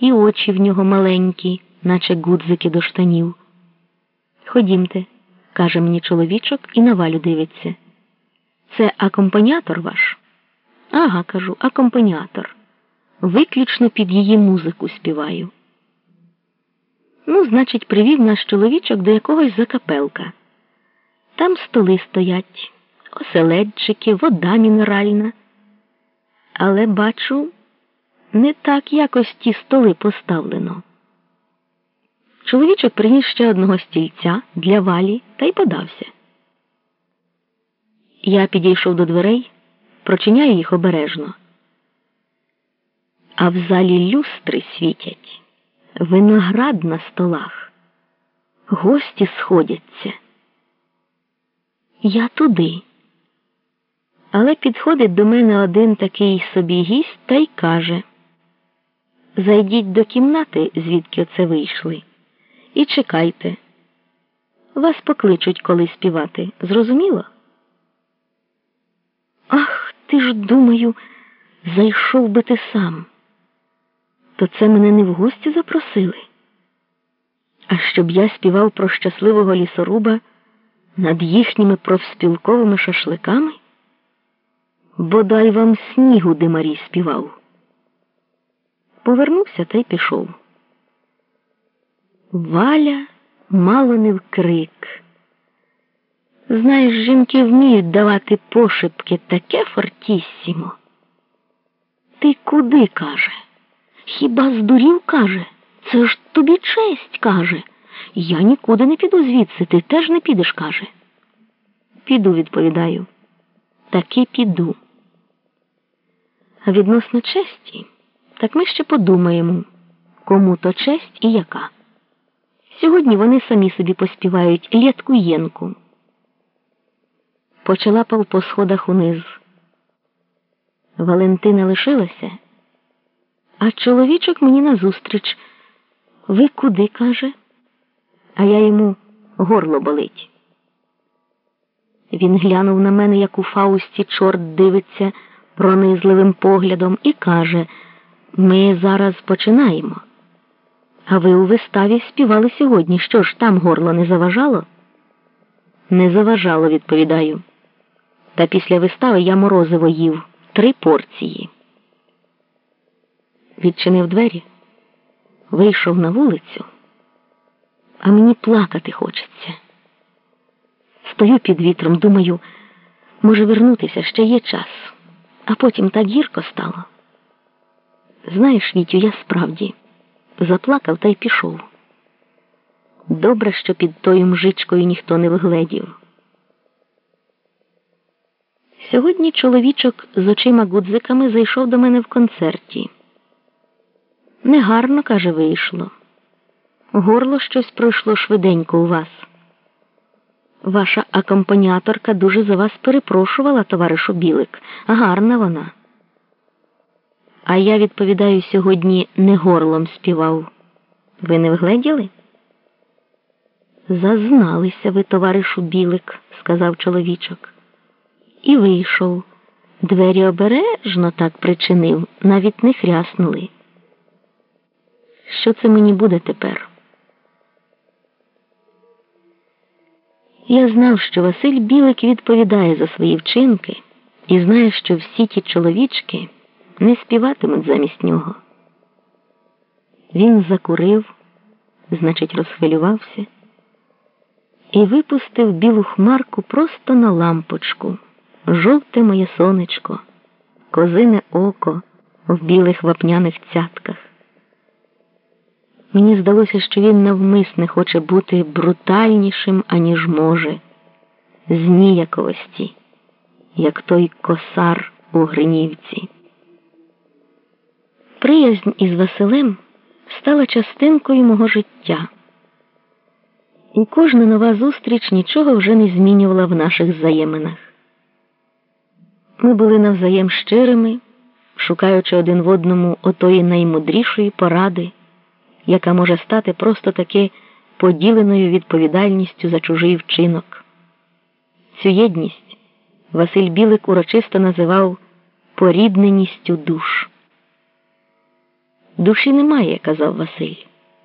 і очі в нього маленькі, наче гудзики до штанів. Ходімте, каже мені чоловічок і на валю дивиться. Це акомпаніатор ваш? Ага, кажу, акомпаніатор. Виключно під її музику співаю. Ну, значить, привів наш чоловічок до якогось закапелка. Там столи стоять, оселедчики, вода мінеральна. Але бачу, не так якось ті столи поставлено. Чоловічок приніс ще одного стільця для валі та й подався. Я підійшов до дверей, прочиняю їх обережно. А в залі люстри світять, виноград на столах, гості сходяться. Я туди. Але підходить до мене один такий собі гість та й каже Зайдіть до кімнати, звідки оце вийшли, і чекайте. Вас покличуть коли співати. Зрозуміло? Ах, ти ж, думаю, зайшов би ти сам. То це мене не в гості запросили. А щоб я співав про щасливого лісоруба над їхніми профспілковими шашликами? Бодай вам снігу димарі співав. Повернувся та й пішов. Валя мало не вкрик. Знаєш, жінки вміють давати пошепки таке фортіссімо. Ти куди каже? Хіба здурів каже? Це ж тобі честь каже. Я нікуди не піду звідси, ти теж не підеш, каже. Піду, відповідаю. Таки піду. А відносно честі, так ми ще подумаємо, кому то честь і яка. Сьогодні вони самі собі поспівають лєтку єнку. Почалапав по сходах униз. Валентина лишилася, а чоловічок мені назустріч. Ви куди, каже, а я йому горло болить. Він глянув на мене, як у Фаусті, чорт дивиться пронизливим поглядом, і каже Ми зараз починаємо. А ви у виставі співали сьогодні. Що ж там горло не заважало? Не заважало, відповідаю. Та після вистави я морозиво їв три порції. Відчинив двері, вийшов на вулицю, а мені плакати хочеться. Стою під вітром, думаю, може вернутися ще є час, а потім так гірко стало. Знаєш, Вітю, я справді заплакав та й пішов. Добре, що під тою мжичкою ніхто не вигледів. Сьогодні чоловічок з очима гудзиками зайшов до мене в концерті. Негарно, каже, вийшло. Горло щось пройшло швиденько у вас. Ваша акомпаніаторка дуже за вас перепрошувала, товаришу Білик. Гарна вона. А я відповідаю, сьогодні не горлом співав. Ви не вгледіли? Зазналися ви, товаришу Білик, сказав чоловічок. І вийшов. Двері обережно так причинив, навіть не хряснули. Що це мені буде тепер? Я знав, що Василь Білик відповідає за свої вчинки і знає, що всі ті чоловічки не співатимуть замість нього. Він закурив, значить, розхвилювався, і випустив білу хмарку просто на лампочку, жовте моє сонечко, козине око в білих вапняних цятках. Мені здалося, що він навмисне хоче бути брутальнішим, аніж може, з ніяковості, як той косар у Гринівці. Приязнь із Василем стала частинкою мого життя, і кожна нова зустріч нічого вже не змінювала в наших взаєминах. Ми були навзаєм щирими, шукаючи один в одному отої наймудрішої поради яка може стати просто таки поділеною відповідальністю за чужий вчинок. Цю єдність Василь Білик урочисто називав порідненістю душ. Душі немає, казав Василь.